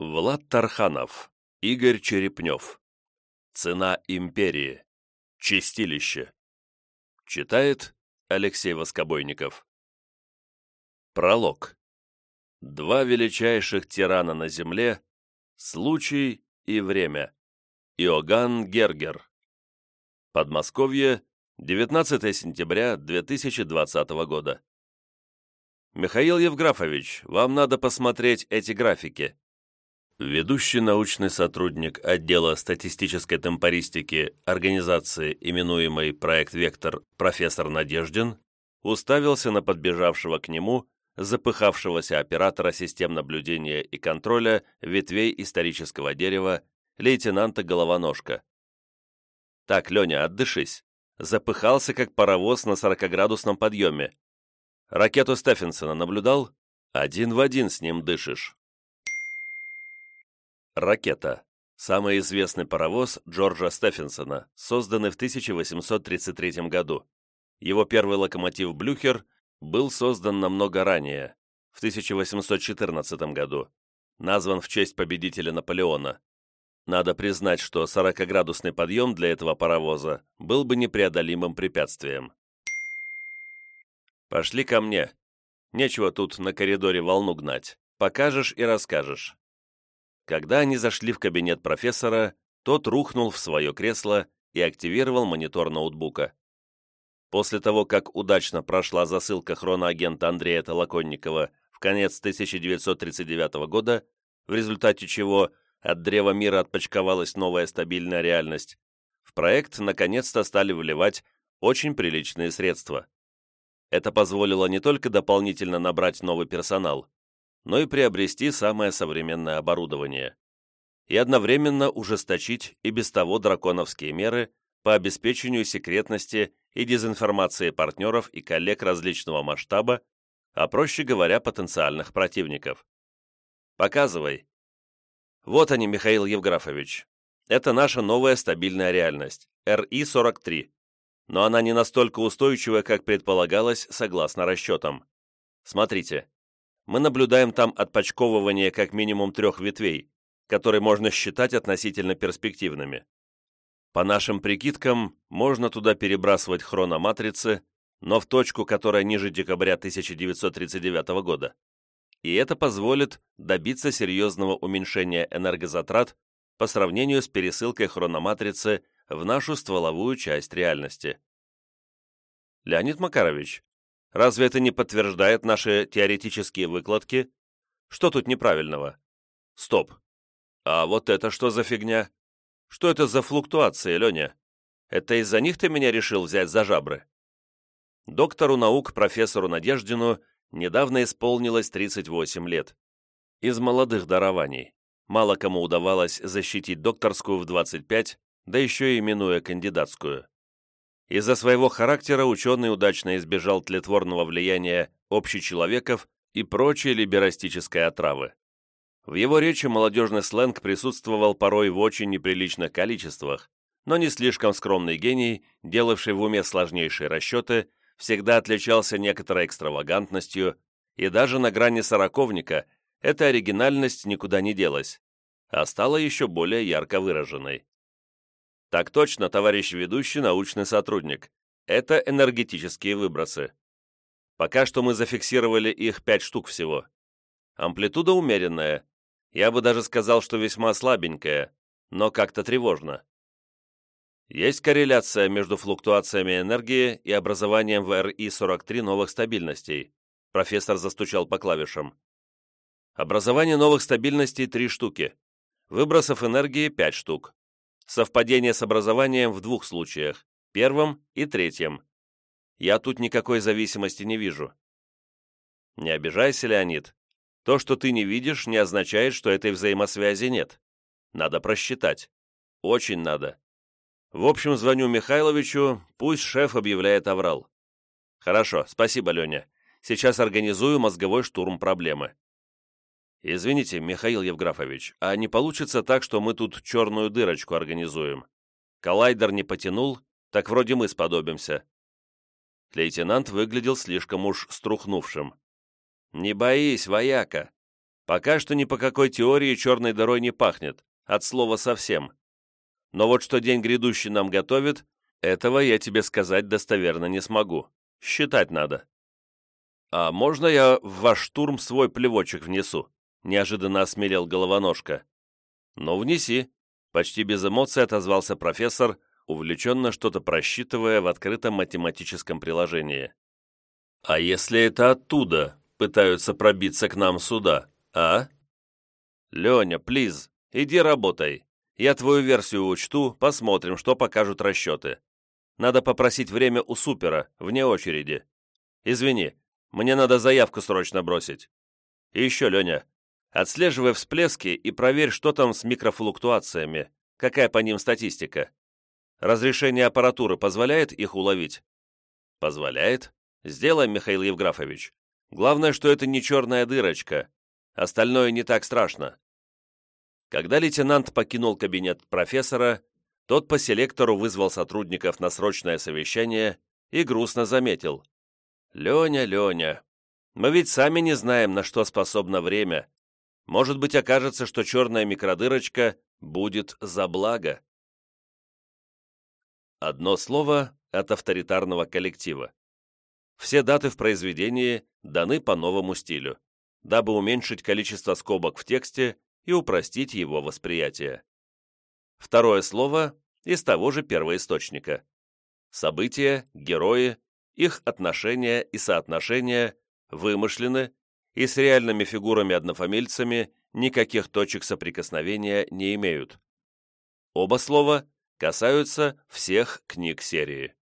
Влад Тарханов, Игорь Черепнев. Цена империи. Чистилище. Читает Алексей Воскобойников. Пролог. Два величайших тирана на земле, случай и время. Иоганн Гергер. Подмосковье, 19 сентября 2020 года. Михаил Евграфович, вам надо посмотреть эти графики. Ведущий научный сотрудник отдела статистической темпористики организации, именуемой «Проект Вектор» профессор Надеждин, уставился на подбежавшего к нему запыхавшегося оператора систем наблюдения и контроля ветвей исторического дерева лейтенанта Головоножка. «Так, Леня, отдышись. Запыхался, как паровоз на 40-градусном подъеме. Ракету Стефенсона наблюдал? Один в один с ним дышишь». Ракета. Самый известный паровоз Джорджа Стефенсона, созданный в 1833 году. Его первый локомотив «Блюхер» был создан намного ранее, в 1814 году, назван в честь победителя Наполеона. Надо признать, что 40-градусный подъем для этого паровоза был бы непреодолимым препятствием. «Пошли ко мне. Нечего тут на коридоре волну гнать. Покажешь и расскажешь». Когда они зашли в кабинет профессора, тот рухнул в свое кресло и активировал монитор ноутбука. После того, как удачно прошла засылка хроноагента Андрея Толоконникова в конец 1939 года, в результате чего от древа мира отпочковалась новая стабильная реальность, в проект наконец-то стали вливать очень приличные средства. Это позволило не только дополнительно набрать новый персонал, но и приобрести самое современное оборудование. И одновременно ужесточить и без того драконовские меры по обеспечению секретности и дезинформации партнеров и коллег различного масштаба, а проще говоря, потенциальных противников. Показывай. Вот они, Михаил Евграфович. Это наша новая стабильная реальность, РИ-43. Но она не настолько устойчивая, как предполагалось, согласно расчетам. Смотрите, мы наблюдаем там отпочковывание как минимум трех ветвей, которые можно считать относительно перспективными. По нашим прикидкам, можно туда перебрасывать хрономатрицы, но в точку, которая ниже декабря 1939 года. И это позволит добиться серьезного уменьшения энергозатрат по сравнению с пересылкой хрономатрицы в нашу стволовую часть реальности. Леонид Макарович, Разве это не подтверждает наши теоретические выкладки? Что тут неправильного? Стоп. А вот это что за фигня? Что это за флуктуации, Леня? Это из-за них ты меня решил взять за жабры? Доктору наук, профессору Надеждину, недавно исполнилось 38 лет. Из молодых дарований. Мало кому удавалось защитить докторскую в 25, да еще и минуя кандидатскую. Из-за своего характера ученый удачно избежал тлетворного влияния общечеловеков и прочей либерастической отравы. В его речи молодежный сленг присутствовал порой в очень неприличных количествах, но не слишком скромный гений, делавший в уме сложнейшие расчеты, всегда отличался некоторой экстравагантностью, и даже на грани сороковника эта оригинальность никуда не делась, а стала еще более ярко выраженной. Так точно, товарищ ведущий научный сотрудник. Это энергетические выбросы. Пока что мы зафиксировали их пять штук всего. Амплитуда умеренная. Я бы даже сказал, что весьма слабенькая, но как-то тревожно. Есть корреляция между флуктуациями энергии и образованием в РИ-43 новых стабильностей. Профессор застучал по клавишам. Образование новых стабильностей – три штуки. Выбросов энергии – пять штук. Совпадение с образованием в двух случаях, первом и третьем. Я тут никакой зависимости не вижу. Не обижайся, Леонид. То, что ты не видишь, не означает, что этой взаимосвязи нет. Надо просчитать. Очень надо. В общем, звоню Михайловичу, пусть шеф объявляет аврал. Хорошо, спасибо, Леня. Сейчас организую мозговой штурм проблемы. «Извините, Михаил Евграфович, а не получится так, что мы тут черную дырочку организуем? Коллайдер не потянул, так вроде мы сподобимся». Лейтенант выглядел слишком уж струхнувшим. «Не боись, вояка. Пока что ни по какой теории черной дырой не пахнет, от слова совсем. Но вот что день грядущий нам готовит, этого я тебе сказать достоверно не смогу. Считать надо. «А можно я в ваш штурм свой плевочек внесу?» — неожиданно осмелел головоножка. «Ну, внеси», — почти без эмоций отозвался профессор, увлеченно что-то просчитывая в открытом математическом приложении. «А если это оттуда пытаются пробиться к нам сюда, а?» «Леня, плиз, иди работай. Я твою версию учту, посмотрим, что покажут расчеты. Надо попросить время у супера, вне очереди. Извини, мне надо заявку срочно бросить. И еще, Леня, отслеживай всплески и проверь, что там с микрофлуктуациями, какая по ним статистика. Разрешение аппаратуры позволяет их уловить? Позволяет. Сделаем, Михаил Евграфович. Главное, что это не черная дырочка. Остальное не так страшно. Когда лейтенант покинул кабинет профессора, тот по селектору вызвал сотрудников на срочное совещание и грустно заметил. «Леня, Леня, мы ведь сами не знаем, на что способно время. Может быть, окажется, что черная микродырочка будет за благо». Одно слово от авторитарного коллектива. Все даты в произведении даны по новому стилю, дабы уменьшить количество скобок в тексте и упростить его восприятие. Второе слово из того же первоисточника. События, герои, их отношения и соотношения вымышлены и с реальными фигурами-однофамильцами никаких точек соприкосновения не имеют. Оба слова касаются всех книг серии.